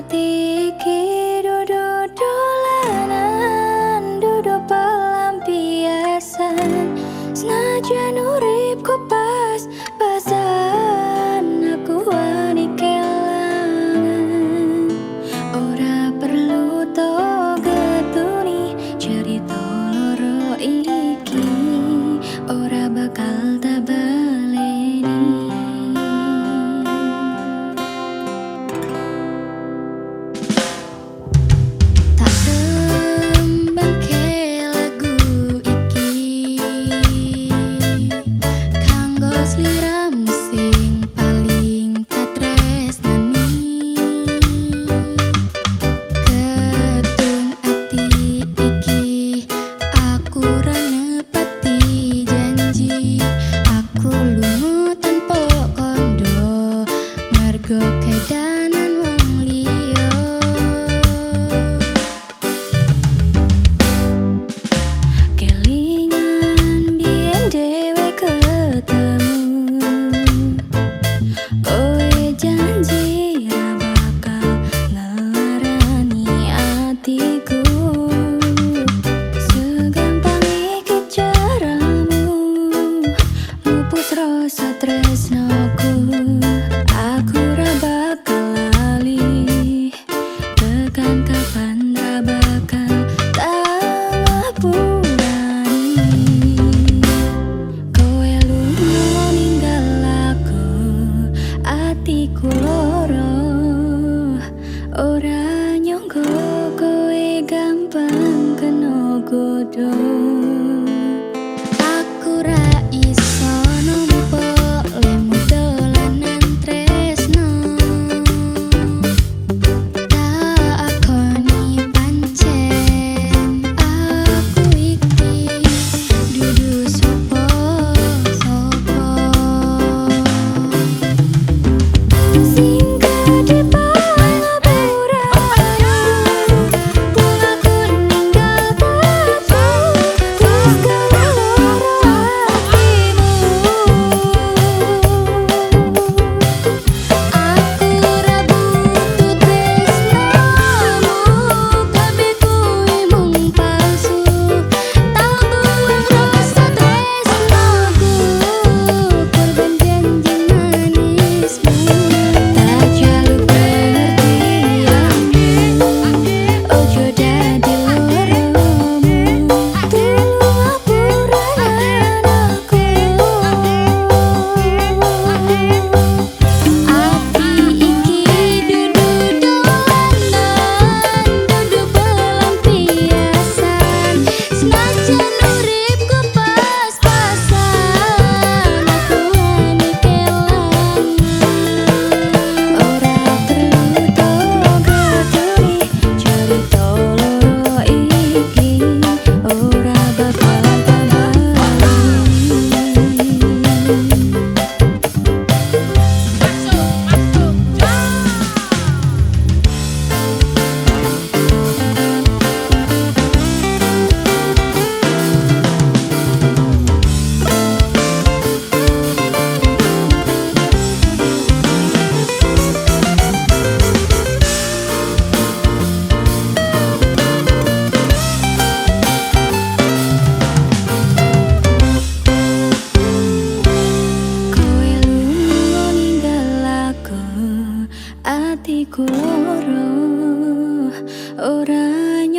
Radhe Don't.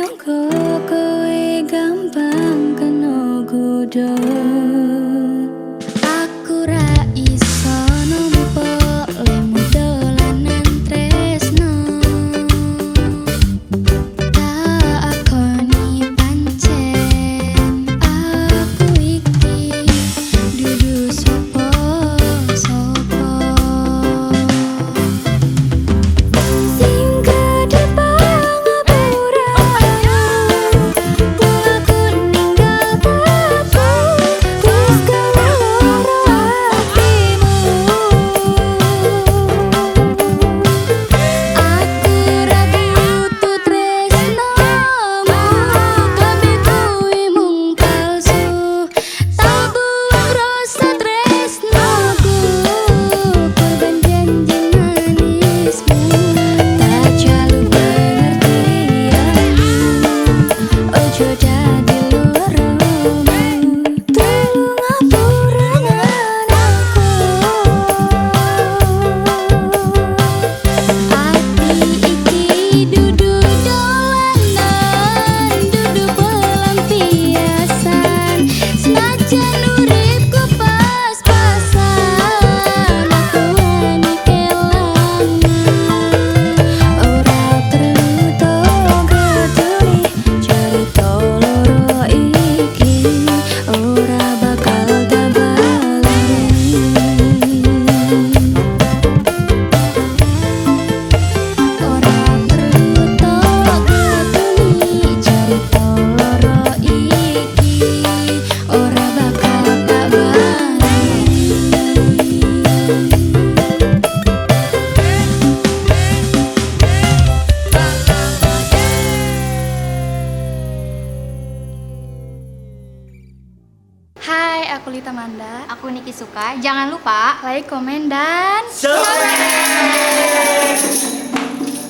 Nyongko kowe gampang kena gudang aku Lita Manda. Aku Niki Suka. Jangan lupa Like, komen, dan Subscribe!